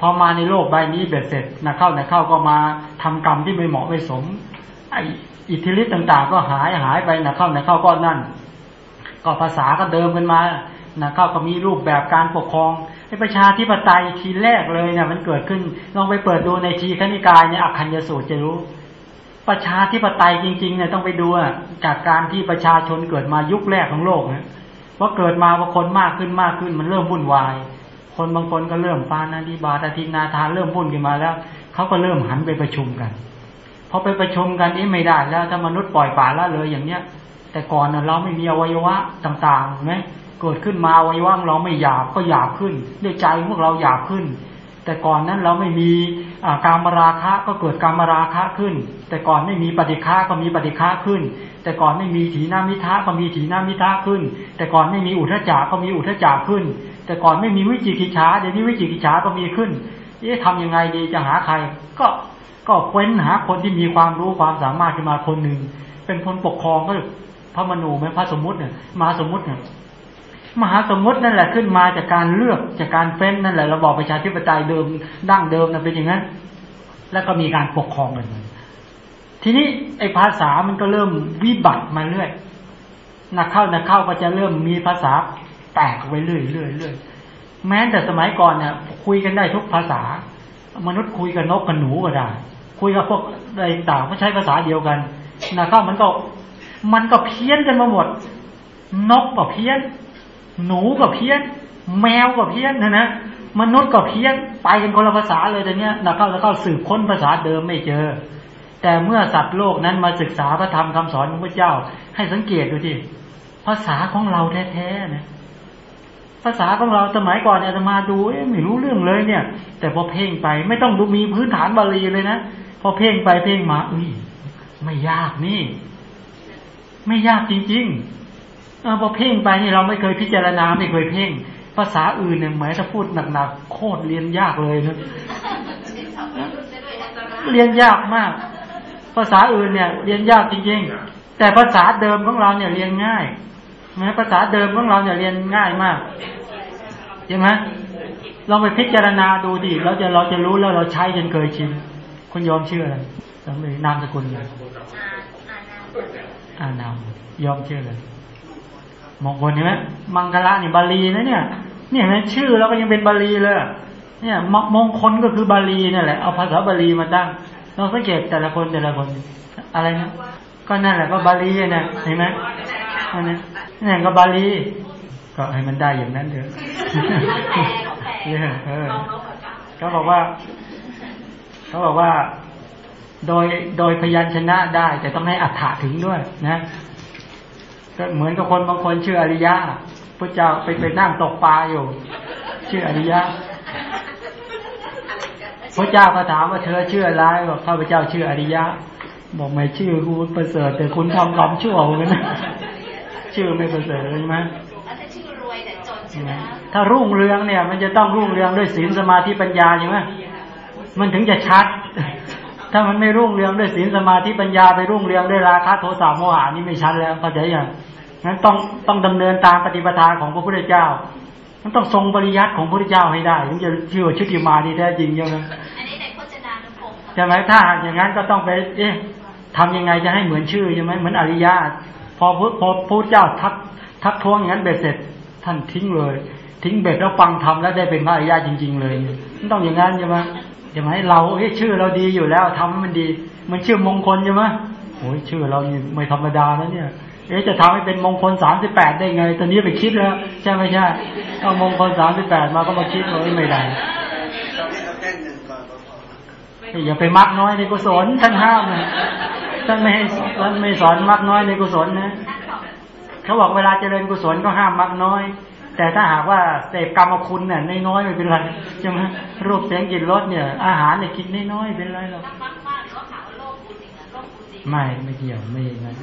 พอมาในโลกใบนี้เบ็ดเสร็จนะเข้านะเข้าก็มาทำกรรมที่ไม่เหมาะไม่สมไออิทธิฤทธิ์ต่าง ๆ ก็หายหายไปนะเข้านะเข้าก็นั่น ก็ภาษาก็เดิมกันมา นะเข้าก็มีรูปแบบการปกครองไอประชาธิปไตยทีแรกเลยเนี่ยมันเกิดขึ้นลองไปเปิดดูในทีคณิกายเนี่ยอักขัญญสูตรจะรู้ ประชาธิปไตยจริงๆเนี่ยต้องไปดูจากการที่ประชาชนเกิดมายุคแรกของโลกนะว่าเกิดมาว่าคนมากขึ้นมากขึ้นมันเริ่มวุ่นวาย คนบางคนก็เริ่มปานาธิบาตทินาทานเริ่มวุ่นขึ้นมาแล้วเขาก็เริ่มหันไปประชุมกันพอไปประชุมกันนี้ไม่ได้แล้วถ้ามนุษย์ปล่อยป่าละเลยอย่างเนี้ย แต่ก่อนเราไม่มีอวัยวะต่างๆไหม เกิดขึ้นมาอวัยวะเราไม่หยาบก็หยาบขึ้นด้วยใจพวกเราหยาบขึ้น แต่ก่อนนั้นเราไม่มีการมราคะก็เกิดการมราคะขึ้น แต่ก่อนไม่มีปฏิฆะก็มีปฏิฆะขึ้น แต่ก่อนไม่มีถีนามิทะก็มีถีนามิทะขึ้น แต่ก่อนไม่มีอุทจจะก็มีอุทจจะขึ้น แต่ก่อนไม่มีวิจิกิจฉาเดี๋ยวนี้วิจิกิจฉาก็มีขึ้นเอ๊ะทำยังไงดีจะหาใคร ก็ก็เว้นหาคนที่มีความรู้ความสามารถขึ้นมาคนหนึ่งเป็นคนปกครองก็พระมนูไหมพระสมมุติเนี่ยมาสมมุติเนี่ย มหาสมมตินั่นแหละขึ้นมาจากการเลือกจากการเฟ้นนั่นแหละระบอบประชาธิปไตยเดิมดั้งเดิมนะเป็นอย่างนั้นแล้วก็มีการปกครองกันทีนี้ไอ้ภาษามันก็เริ่มวิบัติมาเรื่อยนักเข้านักเข้าก็จะเริ่มมีภาษาแตกไปเรื่อยเรื่อยเรื่อยแม้แต่สมัยก่อนเนี่ยคุยกันได้ทุกภาษา มนุษย์คุยกับนกกับหนูก็ได้คุยกับพวกอะไรต่างก็ใช้ภาษาเดียวกันนักเข้ามันก็มันก็เพี้ยนกันมาหมด นกก็เพี้ยน หนูก็เพี้ยน แมวก็เพี้ยนนะนะมนุษย์ก็เพี้ยนไปกันคนละภาษาเลยแต่เนี้ยนักเข้าแล้วก็สืบค้นภาษาเดิมไม่เจอ แต่เมื่อสัตว์โลกนั้นมาศึกษาพระธรรมคำสอนของพระเจ้า ให้สังเกตดูที่ภาษาของเราแท้ๆนะภาษาของเราสมัยก่อนเนี่ยจะมาดูไม่รู้เรื่องเลยเนี่ย แต่พอเพ่งไปไม่ต้องดูมีพื้นฐานบาลีเลยนะพอเพ่งไปเพ่งมาอุ้ยไม่ยากนี่ ไม่ยากจริง ๆ เออพอเพ่งไปนี่เราไม่เคยพิจารณาไม่เคยเพ่ง ภาษาอื่นเนี่ยหมายถ้าพูดหนักๆโคตรเรียนยากเลยนะเรียนยากมาก ภาษาอื่นเนี่ย เรียนยากจริงๆ แต่ภาษาเดิมของเราเนี่ยเรียนง่ายนะภาษาเดิมของเราเนี่ยเรียนง่ายมากใช่ไหมลองไปพิจารณาดูดิเราจะเราจะรู้แล้วเราใช้จนเคยชินคุณยอมเชื่ออะไรจำเลยนามสกุลเลยอานามยอมเชื่อเลย มงคลเห็นไหมมังคละนี่บาลีนะเนี่ยเนี่ยเห็นไหมชื่อเราก็ยังเป็นบาลีเลย เนี่ยมมงคลก็คือบาลีนั่นแหละเอาภาษาบาลีมาตั้งเราสังเกตแต่ละคนแต่ละคนอะไรนะก็นั่นแหละก็บาลีนะเห็นไหมอันนั้นนี่ก็บาลี ก็ให้มันได้อย่างนั้นเถอะเนี่ยเออเขาบอกว่าเขาบอกว่า โดยโดยพยัญชนะได้ แต่ต้องให้อัฏฐะถึงด้วยนะ ก็เหมือนกับคนบางคนชื่ออริยะพระเจ้าไปไปนั่งตกปลาอยู่ ชื่ออริยะพระเจ้าก็ถามว่าเธอชื่ออะไรบอกข้าพเจ้าชื่ออริยะ บอกไม่ชื่อคุณประเสริฐแต่คุณทำกรรมชั่วเหมือนกันนะชื่อไม่ประเสริฐใช่ไหมแล้วถ้าชื่อรวยแต่จนใช่ไหมคะถ้ารุ่งเรืองเนี่ย มันจะต้องรุ่งเรืองด้วยศีลสมาธิปัญญาใช่ไหมมันถึงจะชัด ถ้ามันไม่รุ่งเรืองด้วยศีลสมาธิปัญญาไปรุ่งเรืองด้วยราคะโทสะโมหะนี่ไม่ชัดแล้วเข้าใจยังงั้นต้องต้องดำเนินตามปฏิปทาของพระพุทธเจ้ามันต้องทรงปริยัติของพระพุทธเจ้าให้ได้ถึงจะเชื่อว่าชุติมานี่แท้จริงใช่ไหมอันนี้ในพจนานุกรมใช่ไหมถ้าหากอย่างนั้นก็ต้องไป เอ๊ะทำยังไงจะให้เหมือนชื่อใช่ไหมเหมือนอริยะพอพุทธพอพระเจ้าทักทักท้วงอย่างนั้นเบ็ดเสร็จท่านทิ้งเลย ทิ้งเบ็ดแล้วฟังทำแล้วได้เป็นพระอริยะจริง ๆ เลยมันต้องอย่างนั้นใช่ไหม ใช่ไหมเราเชื่อเราดีอยู่แล้วทำให้มันดี มันชื่อมงคลใช่ไหมโอ้ยชื่อเรานี่ไม่ธรรมดาแล้วเนี่ย เอ๊ะจะทำให้เป็นมงคลสามสิบแปดได้ไง ตอนนี้ไปคิดแล้วใช่ไหมใช่เอามงคลสามสิบแปดมาก็มาคิดว่าเอ้ยไม่ได้อย่าไปมักน้อยในกุศลท่านห้ามนะท่านไม่ให้ท่านไม่สอนมักน้อยในกุศลนะเขาบอกเวลาเจริญกุศลก็ห้ามมักน้อย แต่ถ้าหากว่าเสพกรรมคุณเนี่ยน้อยๆไม่เป็นไรใช่ไหมรูปเสียงกลิ่นรสเนี่ย อาหารเนี่ยกินน้อยๆเป็นไรหรอกถ้ามากมากหรือว่าหาว่าโลกบุญอีกนะโลกบุญดีไม่ไม่เกี่ยวไม่อย่างนั้น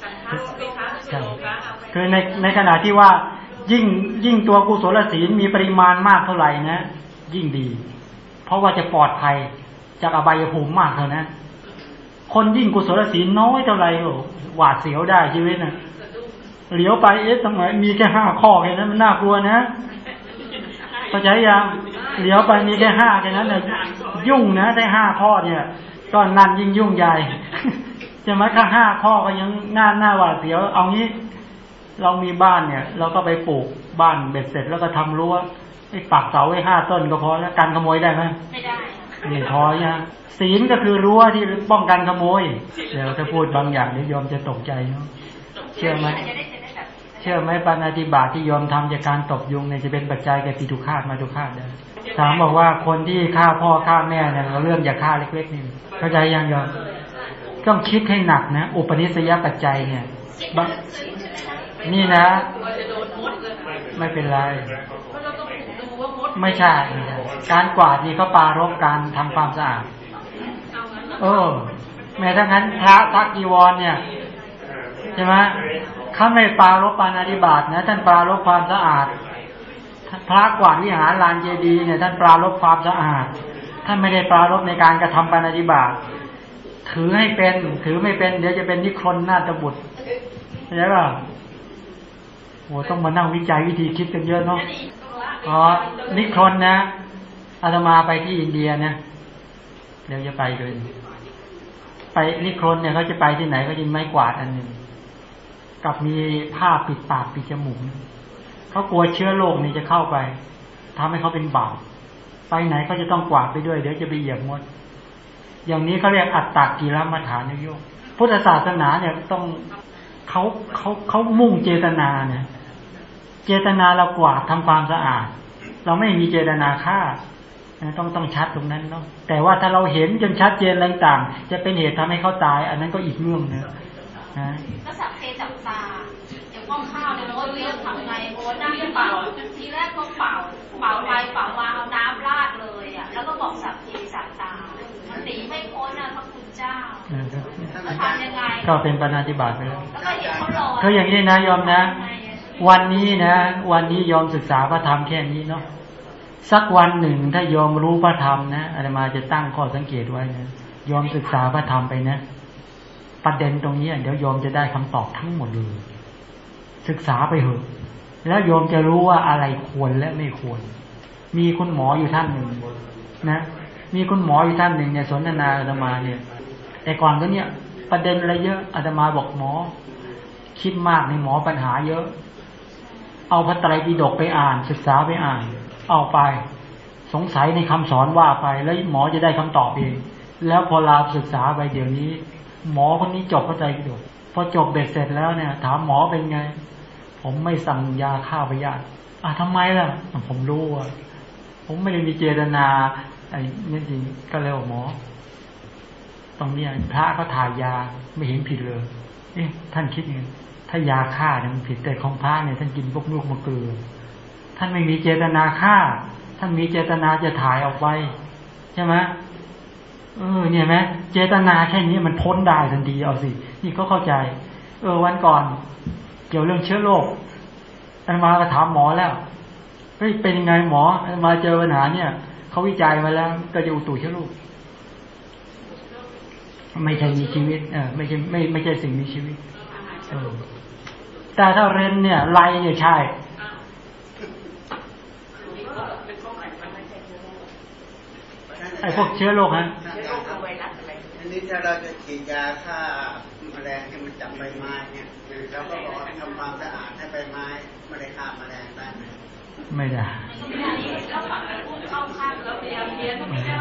ฉันทะสิคะใช่โลกะเอาไปคือในในขณะที่ว่ายิ่งยิ่งตัวกุศลศีลมีปริมาณมากเท่าไหร่นะ ยิ่งดี เพราะว่าจะปลอดภัยจากอบายภูมิมากเท่านั้นคนยิ่งกุศลศีลน้อยเท่าไหร่โอ้หวาดเสียวได้ชีวิตนะ เหลียวไปเอ๊ะทำไมมีแค่ห้าข้อแค่นั้นมันน่ากลัวนะเข้าใจยังเหลียวไปมีแค่ห้าแค่นั้นเนี่ยยุ่งนะได้ห้าข้อเนี่ยก็นั่นยิ่งยุ่งใหญ่จะไหมแค่ห้าข้อก็ยังน่าหน้าหวาดเสียวเอางี้ เรามีบ้านเนี่ย เราก็ไปปลูกบ้านเบ็ดเสร็จแล้วก็ทำรั้วไอ้ปักเสาไว้ห้าต้นก็พอแล้วกันขโมยได้ไหมไม่ได้นี่พอยังศีลก็คือรั้วที่ป้องกันขโมยเดี๋ยวถ้าพูดบางอย่างเดี๋ยวยอมจะตกใจเนาะเชื่อไหม เชื่อไหมปานาติบาตที่ยอมทำจากการตบยุงเนี่ยจะเป็นปัจจัยแก่ปิตุคาตมาตุคาตได้ถามบอกว่าคนที่ฆ่าพ่อฆ่าแม่เนี่ยเราเรื่องอย่าฆ่าเล็กๆนี่เข้าใจยังยอมต้องคิดให้หนักนะอุปนิสัยปัจจัยเนี่ยบางนี่นะเราจะโดนมดเลยไม่เป็นไรเพราะเราต้องดูว่ามดไม่ใช่ไม่ใช่ การกวาดนี่ก็ปรารบการทำความสะอาดเออแม้ทั้งนั้นพระทักกีวรเนี่ยใช่ไหมเขาไม่ปรารบปานาธิบาตนะ ท่านปรารบความสะอาด พระกวาดวิหารลานเจดีย์เนี่ย ท่านปรารบความสะอาด ท่านไม่ได้ปรารบในการกระทำปานาธิบาตถือให้เป็น ถือไม่เป็น เดี๋ยวจะเป็นนิครนนาฏบุตรเข้าใจป่ะโอ้ต้องมานั่งวิจัยวิธีคิดกันเยอะเนาะอ๋อนิครนนะอาตมาไปที่อินเดียนะเดี๋ยวจะไปเลยไปนิครนเนี่ยเขาจะไปที่ไหนก็จะมีไม้กวาดอันหนึ่ง กับมีผ้าปิดปากปิดจมูกเขากลัวเชื้อโรคนี่จะเข้าไปทำให้เขาเป็นบาปไปไหนก็จะต้องกวาดไปด้วยเดี๋ยวจะไปเหยียบมด อย่างนี้เขาเรียกอัตตากีรมาฐานโยกพุทธศาสนาเนี่ยต้องเขาเขาเขามุ่งเจตนาเนี่ย เจตนาเรากวาดทำความสะอาด เราไม่มีเจตนาฆ่าต้องต้องชัดตรงนั้นเนาะแต่ว่าถ้าเราเห็นจนชัดเจนอะไรต่าง จะเป็นเหตุทำให้เขาตาย อันนั้นก็อีกเรื่องนึง นะก็สับเพจับตาอย่างก้องข้าวเนี่ยโอ้ยเรื่องทำไงโอ้ยนั่งเป่าทีแรกก็เป่าเป่าไปเป่ามาเอาน้ำราดเลยอะแล้วก็บอกสับเพสับตามันหนีไม่พ้นนะพระคุณเจ้าแล้วทำยังไงก็เป็นปณาธิบาตไปแล้วแล้วก็เห็นเขาลอยก็อย่างนี้นะยอมนะ วันนี้นะ วันนี้ยอมศึกษาพระธรรมแค่นี้เนาะสักวันหนึ่งถ้ายอมรู้พระธรรมนะอาตมาจะตั้งข้อสังเกตไว้นะยอมศึกษาพระธรรมไปนะ ประเด็นตรงนี้เดี๋ยวยอมจะได้คำตอบทั้งหมดเลยศึกษาไปเถอะ แล้วโยมจะรู้ว่าอะไรควรและไม่ควร มีคุณหมออยู่ท่านหนึ่งนะมีคุณหมออยู่ท่านหนึ่งเนี่ยสนทนาอาตมาเนี่ย แต่ก่อนก็เนี่ย ประเด็นอะไรเยอะอาตมาบอกหมอ คิดมากในหมอปัญหาเยอะ เอาพระไตรปิฎกไปอ่าน ศึกษาไปอ่าน เอาไป สงสัยในคำสอนว่าไปแล้วหมอจะได้คำตอบเองแล้วพอลาศึกษาไปเดี๋ยวนี้ หมอคนนี้จบพระไตรปิฎกพอจบเบ็ดเสร็จแล้วเนี่ย ถามหมอเป็นไง ผมไม่สั่งยาฆ่าพยาธิอะทำไมล่ะ ผมรู้ว่าผมไม่ได้มีเจตนาไอ้นี่จริงก็เลยบอกหมอ ตรงเนี้ยพระก็ถ่ายยาไม่เห็นผิดเลยเอ๊ะท่านคิดยังไงถ้ายาฆ่าเนี่ยมันผิดแต่ของพระเนี่ยท่านกินพวกลูกมะเกลือท่านไม่มีเจตนาฆ่า ท่านมีเจตนาจะถ่ายออกไปใช่ไหม เออเนี่ยไหมเจตนาแค่นี้มันพ้นได้ทันทีเอาสิ นี่ก็เข้าใจ เออวันก่อน เกี่ยวเรื่องเชื้อโรคอันมาก็ถามหมอแล้วเฮ้ยเป็นยังไงหมออันมาเจอปัญหาเนี่ยเขาวิจัยมาแล้ว ก็จะอุตุเชื้อโรคไม่ใช่มีชีวิต เออไม่ใช่ไม่ไม่ใช่สิ่งมีชีวิตแต่ถ้าเรนเนี่ยไลเนี่ยใช่ ไอ้พวกเชื้อโรคฮะอันนี้ถ้าเราจะฉีดยาฆ่าแมลงให้มันจับใบไม้เนี่ยเราก็บอกว่าทำความสะอาดให้ใบไม้ไม่ได้ฆ่าแมลงได้ไหมไม่ได้แล้วฝั่งไปพูดเข้าข้างแล้วพยายามเพี้ยนไม่ได้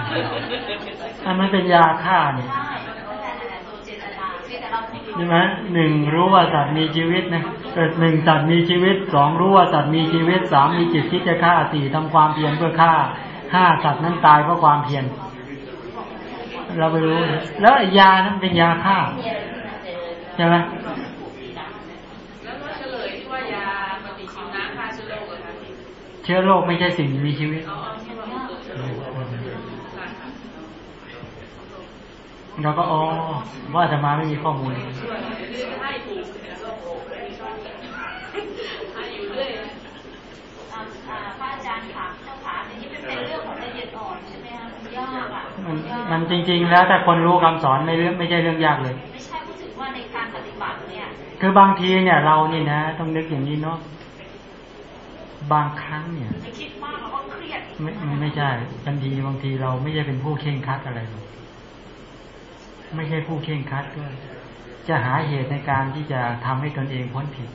อันมันเป็นยาฆ่าเนี่ยใช่แต่ตัวเจตนาเพียงแต่เราไม่รู้ใช่ไหมหนึ่งรู้ว่าสัตว์มีชีวิตนะเกิดหนึ่งสัตว์มีชีวิตสองรู้ว่าสัตว์มีชีวิตสามมีจิตคิดจะฆ่าสี่ทำความเพียรเพื่อฆ่า ห้าสัตว์นั้นตายเพราะความเพียรเราไปรู้ แล้วยานั้นเป็นยาฆ่าใช่ไหมแล้วเฉลยที่ว่ายาปฏิชีวนะฆ่าเชื้อโรคอคะเชื้อโรคไม่ใช่สิ่งมีชีวิตเอาเอาที่ว่ามันเกิดเชื้อโรคค่ะค่เราก็อ๋อว่าอาตมาไม่มีข้อมูล พระอาจารย์ค่ะเจ้าขาอันนี้มันเป็นเรื่องของละเอียดอ่อนใช่ไหมคะมันยากอะมันมันจริง ๆ แล้วถ้าคนรู้คำสอนไม่เรื่องไม่ใช่เรื่องยากเลย ไม่ใช่พูดถึงว่าในการปฏิบัติเนี่ย คือบางทีเนี่ยเรานี่นะ ต้องนึกอย่างนี้เนาะบางครั้งเนี่ยจะคิดมากแล้วก็เครียดไม่ไม่ไม่ใช่บางทีบางทีเราไม่ใช่เป็นผู้เข่งครัดอะไรหรอกไม่ใช่ผู้เข่งครัดด้วยจะหาเหตุในการที่จะทำให้ตนเองพ้นผิด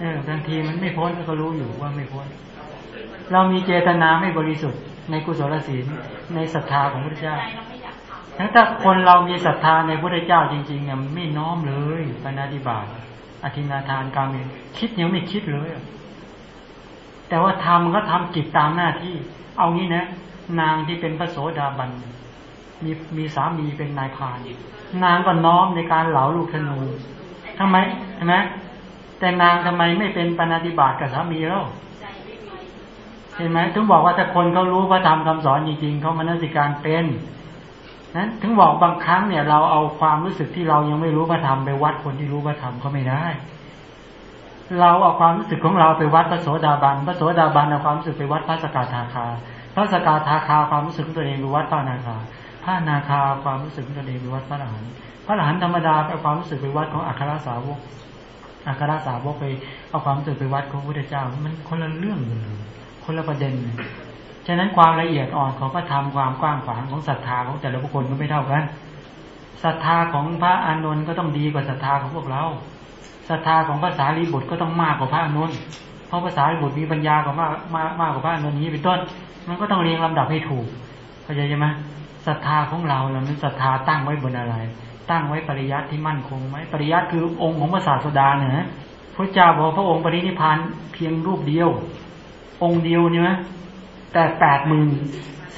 เออบางทีมันไม่พ้นก็รู้อยู่ว่าไม่พ้น เรามีเจตนาไม่บริสุทธิ์ ในกุศลศีลในศรัทธาของพระเจ้าทำถ้าถ้าคนเรามีศรัทธาในพระเจ้าจริงๆเนี่ยมันไม่น้อมเลยปณาติบาตอธินาทานการเมคิดยังไม่คิดเลย แต่ว่าทำมันก็ทำกิจตามหน้าที่ เอางี้นะ นางที่เป็นพระโสดาบันมีมีสามีเป็นนายพานนางก็น้อมในการเหลาลูกธนูทำไมใช่ไหม แต่นางทำไมไม่เป็นปณิบาตกับสามีแล้วเห็นไหมถึงบอกว่าถ้าคนเขารู้พระธรรมคำสอนจริงๆเขามนสิการเป็นนั้นถึงบอกบางครั้งเนี่ยเราเอาความรู้สึกที่เรายังไม่รู้พระธรรมไปวัดคนที่รู้พระธรรมเขาไม่ได้ เราเอาความรู้สึกของเราไปวัดพระโสดาบันพระโสดาบันเอาความรู้สึกไปวัดพระสกทาคาพระสกทาคาความรู้สึกตัวเองไปวัดพระนาคาพระนาคาความรู้สึกตัวเองไปวัดพระอรหันต์พระอรหันต์ธรรมดาเอาความรู้สึกไปวัดของอัครสาวก อัครสาวกไปเอาความสึกไปวัดของพระพุทธเจ้า มันคนละเรื่องคนละประเด็นฉะนั้นความละเอียดอ่อนของพระธรรมความกว้างขวางของศรัทธาของแต่ละบุคคลก็ไม่เท่ากันศรัทธาของพระอานนท์ก็ต้องดีกว่าศรัทธาของพวกเราศรัทธาของภาษาลีบุตรก็ต้องมากกว่าพระอานนท์เพราะภาษาลีบุตรมีปัญญากว่ามากมากกว่าพระอานนท์นี้เป็นต้น มันก็ต้องเรียงลำดับให้ถูกเข้าใจไหมศรัทธาของเราเรานั้นศรัทธาตั้งไว้บนอะไร ตั้งไว้ปริยัติที่มั่นคงไหมปริยัติคือองค์ของพระศาสดาเนี่ยพระเจ้าบอกพระองค์ปรินิพพานเพียงรูปเดียว องค์เดียวเนี่ยแต่แปดหมื่น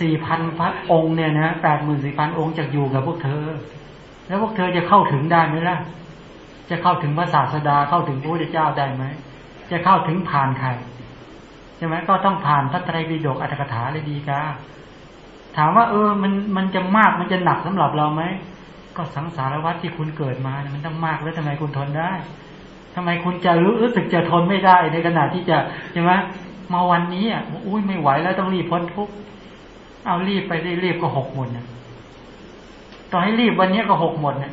สี่พันพระองค์เนี่ยนะแปดหมื่นสี่พันองค์จะอยู่กับพวกเธอ แล้วพวกเธอจะเข้าถึงได้ไหมล่ะ จะเข้าถึงพระศาสดาเข้าถึงพระพุทธเจ้าได้ไหมจะเข้าถึงผ่านใครใช่ไหมก็ต้องผ่านพระไตรปิฎกอัตถกถาเลยดีกาถามว่า เออมันมันจะมากมันจะหนักสำหรับเราไหม ก็สังสารวัฏที่คุณเกิดมามันต้องมากแล้วทำไมคุณทนได้ทำไมคุณจะรู้สึกจะทนไม่ได้ในขณะที่จะใช่ไหมมาวันนี้อะอุ้ยไม่ไหวแล้วต้องรีบพ้นทุกข์เอารีบไปได้รีบก็หกหมดเนี่ยต่อให้รีบวันนี้ก็หกหมดเนี่ย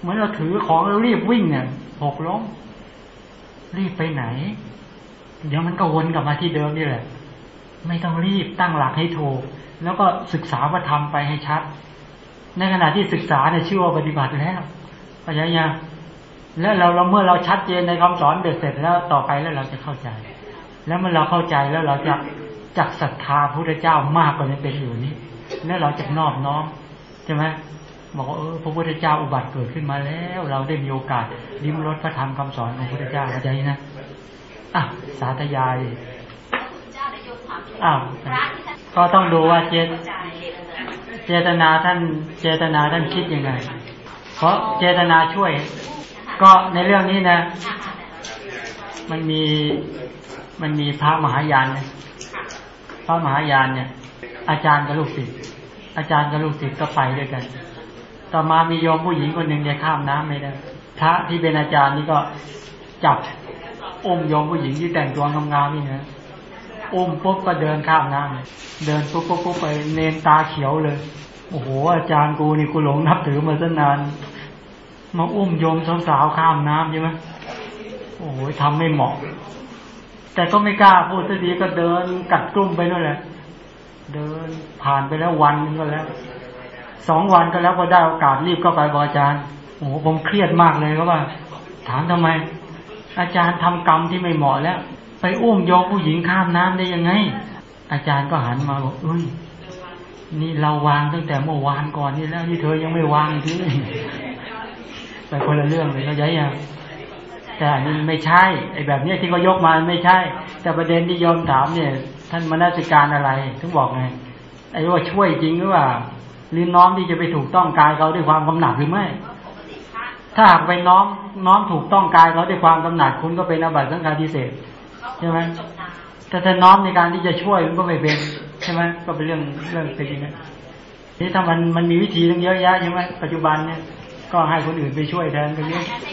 เหมือนเราถือของเรารีบวิ่งเนี่ยหกล้มรีบไปไหน เดี๋ยวมันก็วนกลับมาที่เดิมนี่แหละ ไม่ต้องรีบตั้งหลักให้ถูก แล้วก็ศึกษาว่าทำไปให้ชัด ในขณะที่ศึกษาเนี่ยชื่อว่าปฏิบัติแล้วเข้าใจยังแล้วเราเราเมื่อเราชัดเจนในคำสอนเด็ดเสร็จแล้วต่อไปแล้วเราจะเข้าใจ แล้วเมื่อเราเข้าใจแล้วเราจะจักศรัทธาพระพุทธเจ้ามากกว่านี้เป็นอยู่นี้ แล้วเราจะนอบน้อมใช่ไหมบอกว่าเออพระพุทธเจ้าอุบัติเกิดขึ้นมาแล้ว เราได้มีโอกาสริมรสพระธรรมคำสอนของพระพุทธเจ้าเข้าใจนะอะสาธยายเจ้าได้โยมถามเลยอ้าวพระที่ท่านก็ต้องดูว่าเจต เจตนาท่านเจตนาท่านคิดยังไง เพราะเจตนาช่วย ก็ในเรื่องนี้นะ มันมีมันมีพระมหายานนะพระมหายานเนี่ย อาจารย์กับลูกศิษย์อาจารย์กับลูกศิษย์ก็ไปด้วยกัน ต่อมามีโยมผู้หญิงคนหนึ่งเนี่ยข้ามน้ำไม่ได้พระที่เป็นอาจารย์นี่ก็จับอุ้มโยมผู้หญิงที่แต่งตัวงามๆนี่นะ อุ้มปุ๊บก็เดินข้ามน้ำเดินปุ๊บปุ๊บปุ๊บไปเนนตาเขียวเลย โอ้โห อาจารย์กูนี่กูหลงนับถือมาตั้งนาน มาอุ้มโยมสาวๆข้ามน้ำใช่ไหมโอ้โหทำไม่เหมาะ แต่ก็ไม่กล้าพูดสักทีก็เดินกัดกลุ่มไปนั่นแหละ เดินผ่านไปแล้ววันนึงก็แล้วสองวันก็แล้วพอได้โอกาสรีบเข้าไปบอกอาจารย์โอ้โหผมเครียดมากเลยก็ว่า ถามทำไม อาจารย์ทำกรรมที่ไม่เหมาะแล้ว ไปอุ้มโยมผู้หญิงข้ามน้ำได้ยังไง อาจารย์ก็หันมาบอกเอ้ยนี่เราวางตั้งแต่เมื่อวานก่อนนี่แล้วนี่เธอยังไม่วางอีกทีไปคนละเรื่องเลยเข้าใจยังแต่อันนี้ไม่ใช่ไอ้แบบนี้ที่เขายกมาไม่ใช่ แต่ประเด็นที่โยมถามเนี่ย ท่านมนัสการอะไรถึงบอกไงไอ้ว่าช่วยจริงหรือว่าหรือน้อมที่จะไปถูกต้องกายเขาด้วยความกำหนัดหรือไม่ ถ้าหากไปน้อมน้อมถูกต้องกายเขาด้วยความกำหนัดคุณก็เป็นอาบัติสังฆาทิเศษ ใช่ไหมจบนาแต่ถ้าน้อมในการที่จะช่วยมันก็ไม่เป็นใช่ไหมก็เป็นเรื่องเรื่องเป็นอย่างนั้นนี่ถ้ามันมันมีวิธีตั้งเยอะแยะใช่ไหมปัจจุบันเนี่ยก็ให้คนอื่นไปช่วยแทนตรงนี้ถ้าใช้